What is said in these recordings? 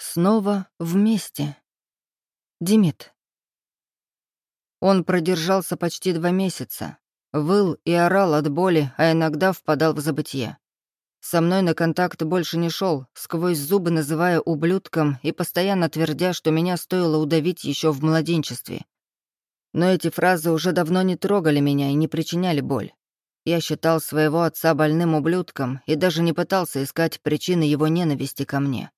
Снова вместе. Димит. Он продержался почти два месяца. Выл и орал от боли, а иногда впадал в забытье. Со мной на контакт больше не шел, сквозь зубы называя ублюдком и постоянно твердя, что меня стоило удавить еще в младенчестве. Но эти фразы уже давно не трогали меня и не причиняли боль. Я считал своего отца больным ублюдком и даже не пытался искать причины его ненависти ко мне.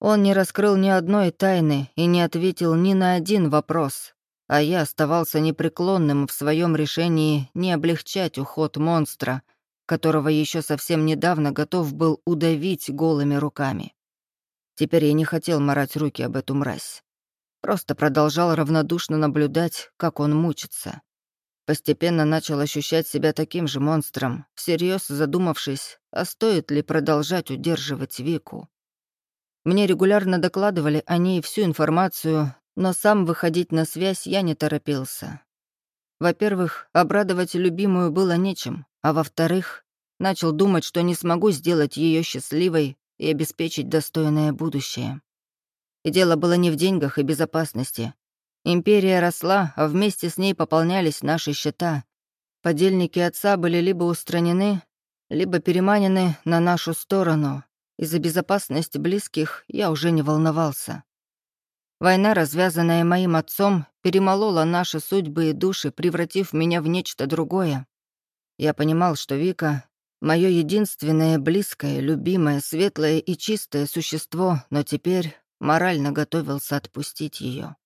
Он не раскрыл ни одной тайны и не ответил ни на один вопрос, а я оставался непреклонным в своем решении не облегчать уход монстра, которого еще совсем недавно готов был удавить голыми руками. Теперь я не хотел морать руки об эту мразь. Просто продолжал равнодушно наблюдать, как он мучится. Постепенно начал ощущать себя таким же монстром, всерьез задумавшись, а стоит ли продолжать удерживать Вику. Мне регулярно докладывали о ней всю информацию, но сам выходить на связь я не торопился. Во-первых, обрадовать любимую было нечем, а во-вторых, начал думать, что не смогу сделать ее счастливой и обеспечить достойное будущее. И дело было не в деньгах и безопасности. Империя росла, а вместе с ней пополнялись наши счета. Подельники отца были либо устранены, либо переманены на нашу сторону, и за безопасность близких я уже не волновался. Война, развязанная моим отцом, перемолола наши судьбы и души, превратив меня в нечто другое. Я понимал, что Вика — мое единственное близкое, любимое, светлое и чистое существо, но теперь морально готовился отпустить ее.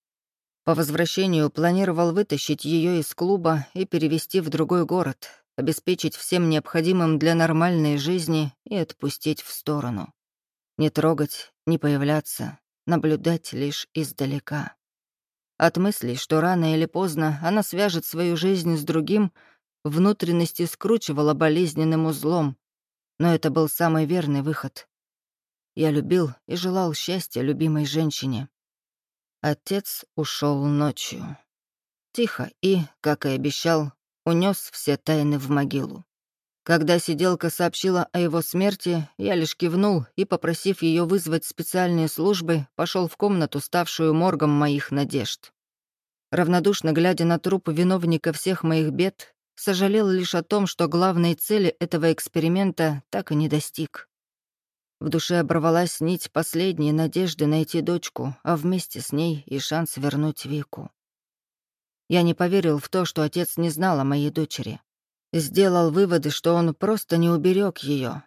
По возвращению планировал вытащить ее из клуба и перевести в другой город, обеспечить всем необходимым для нормальной жизни и отпустить в сторону. Не трогать, не появляться, наблюдать лишь издалека. От мыслей, что рано или поздно она свяжет свою жизнь с другим, внутренности скручивала болезненным узлом, но это был самый верный выход. Я любил и желал счастья любимой женщине. Отец ушел ночью. Тихо и, как и обещал, унес все тайны в могилу. Когда сиделка сообщила о его смерти, я лишь кивнул и, попросив ее вызвать специальные службы, пошел в комнату, ставшую моргом моих надежд. Равнодушно глядя на труп виновника всех моих бед, сожалел лишь о том, что главной цели этого эксперимента так и не достиг. В душе оборвалась нить последней надежды найти дочку, а вместе с ней и шанс вернуть Вику. Я не поверил в то, что отец не знал о моей дочери. Сделал выводы, что он просто не уберег ее,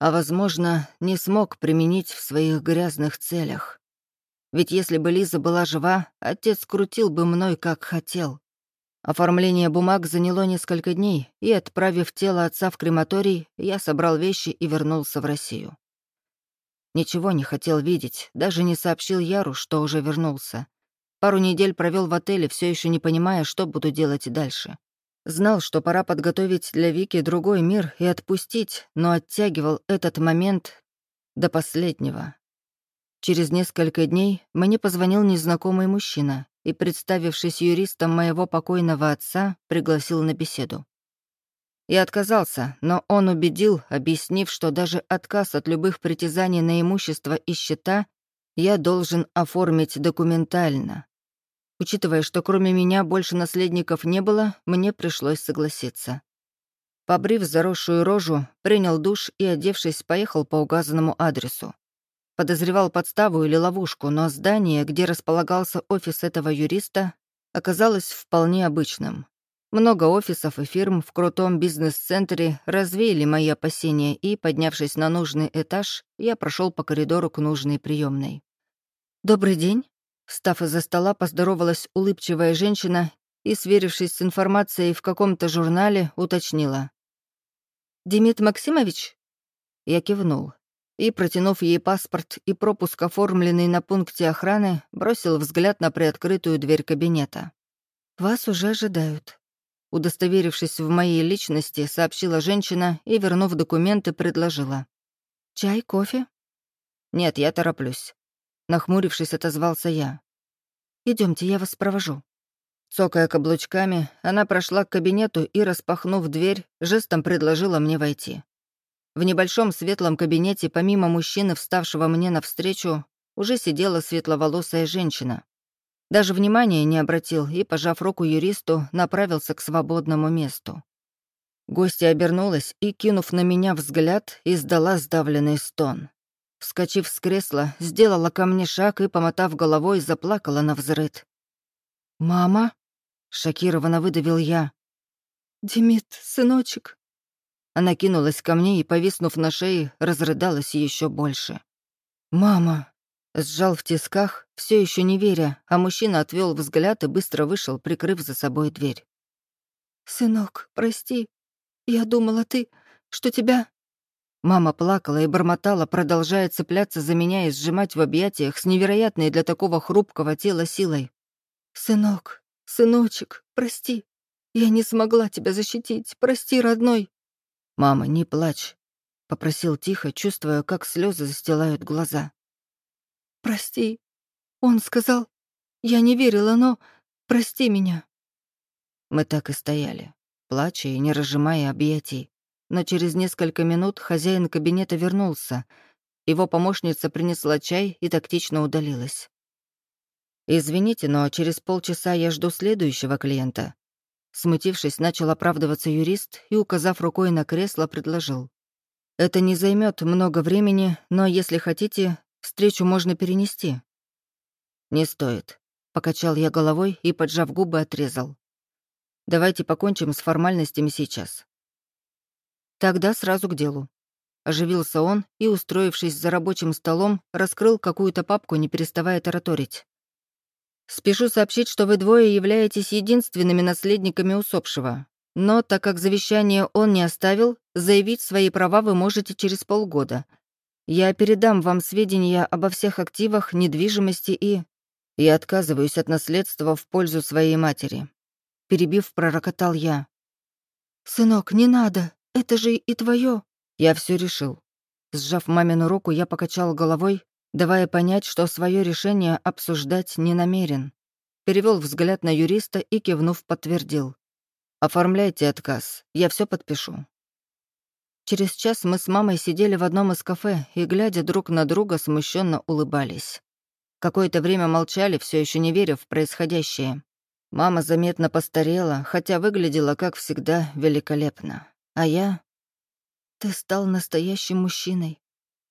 а, возможно, не смог применить в своих грязных целях. Ведь если бы Лиза была жива, отец крутил бы мной, как хотел. Оформление бумаг заняло несколько дней, и, отправив тело отца в крематорий, я собрал вещи и вернулся в Россию. Ничего не хотел видеть, даже не сообщил Яру, что уже вернулся. Пару недель провел в отеле, все еще не понимая, что буду делать дальше. Знал, что пора подготовить для Вики другой мир и отпустить, но оттягивал этот момент до последнего. Через несколько дней мне позвонил незнакомый мужчина и, представившись юристом моего покойного отца, пригласил на беседу. Я отказался, но он убедил, объяснив, что даже отказ от любых притязаний на имущество и счета я должен оформить документально. Учитывая, что кроме меня больше наследников не было, мне пришлось согласиться. Побрив заросшую рожу, принял душ и, одевшись, поехал по указанному адресу. Подозревал подставу или ловушку, но здание, где располагался офис этого юриста, оказалось вполне обычным. Много офисов и фирм в крутом бизнес-центре развеяли мои опасения, и, поднявшись на нужный этаж, я прошел по коридору к нужной приемной. «Добрый день». Встав из-за стола, поздоровалась улыбчивая женщина и, сверившись с информацией в каком-то журнале, уточнила. «Демид Максимович?» Я кивнул и, протянув ей паспорт и пропуск, оформленный на пункте охраны, бросил взгляд на приоткрытую дверь кабинета. «Вас уже ожидают». Удостоверившись в моей личности, сообщила женщина и, вернув документы, предложила. «Чай, кофе?» «Нет, я тороплюсь. Нахмурившись, отозвался я. Идемте, я вас провожу». Цокая каблучками, она прошла к кабинету и, распахнув дверь, жестом предложила мне войти. В небольшом светлом кабинете, помимо мужчины, вставшего мне навстречу, уже сидела светловолосая женщина. Даже внимания не обратил и, пожав руку юристу, направился к свободному месту. Гостья обернулась и, кинув на меня взгляд, издала сдавленный стон. Вскочив с кресла, сделала ко мне шаг и, помотав головой, заплакала на взрыд. «Мама?» — шокированно выдавил я. «Демид, сыночек». Она кинулась ко мне и, повиснув на шее, разрыдалась еще больше. «Мама!» Сжал в тисках, все еще не веря, а мужчина отвел взгляд и быстро вышел, прикрыв за собой дверь. «Сынок, прости. Я думала, ты... что тебя...» Мама плакала и бормотала, продолжая цепляться за меня и сжимать в объятиях с невероятной для такого хрупкого тела силой. «Сынок, сыночек, прости. Я не смогла тебя защитить. Прости, родной». «Мама, не плачь», — попросил тихо, чувствуя, как слезы застилают глаза. «Прости». Он сказал. «Я не верила, но... Прости меня». Мы так и стояли, плача и не разжимая объятий. Но через несколько минут хозяин кабинета вернулся. Его помощница принесла чай и тактично удалилась. «Извините, но через полчаса я жду следующего клиента». Смутившись, начал оправдываться юрист и, указав рукой на кресло, предложил. «Это не займет много времени, но если хотите, встречу можно перенести». «Не стоит», — покачал я головой и, поджав губы, отрезал. «Давайте покончим с формальностями сейчас». «Тогда сразу к делу». Оживился он и, устроившись за рабочим столом, раскрыл какую-то папку, не переставая тараторить. Спешу сообщить, что вы двое являетесь единственными наследниками усопшего. Но, так как завещание он не оставил, заявить свои права вы можете через полгода. Я передам вам сведения обо всех активах, недвижимости и... Я отказываюсь от наследства в пользу своей матери. Перебив, пророкотал я. «Сынок, не надо, это же и твое. Я все решил. Сжав мамину руку, я покачал головой давая понять, что свое решение обсуждать не намерен. Перевел взгляд на юриста и, кивнув, подтвердил. «Оформляйте отказ, я все подпишу». Через час мы с мамой сидели в одном из кафе и, глядя друг на друга, смущенно улыбались. Какое-то время молчали, все еще не веря в происходящее. Мама заметно постарела, хотя выглядела, как всегда, великолепно. А я... «Ты стал настоящим мужчиной»,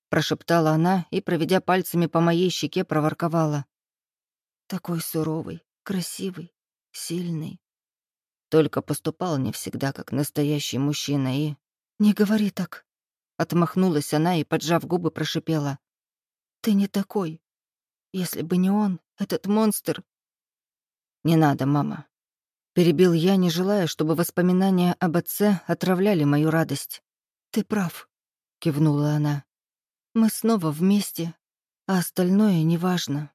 прошептала она и, проведя пальцами по моей щеке, проворковала. «Такой суровый, красивый, сильный». Только поступал не всегда как настоящий мужчина и... «Не говори так», — отмахнулась она и, поджав губы, прошипела. «Ты не такой. Если бы не он, этот монстр...» «Не надо, мама». Перебил я, не желая, чтобы воспоминания об отце отравляли мою радость. «Ты прав», — кивнула она. Мы снова вместе, а остальное неважно.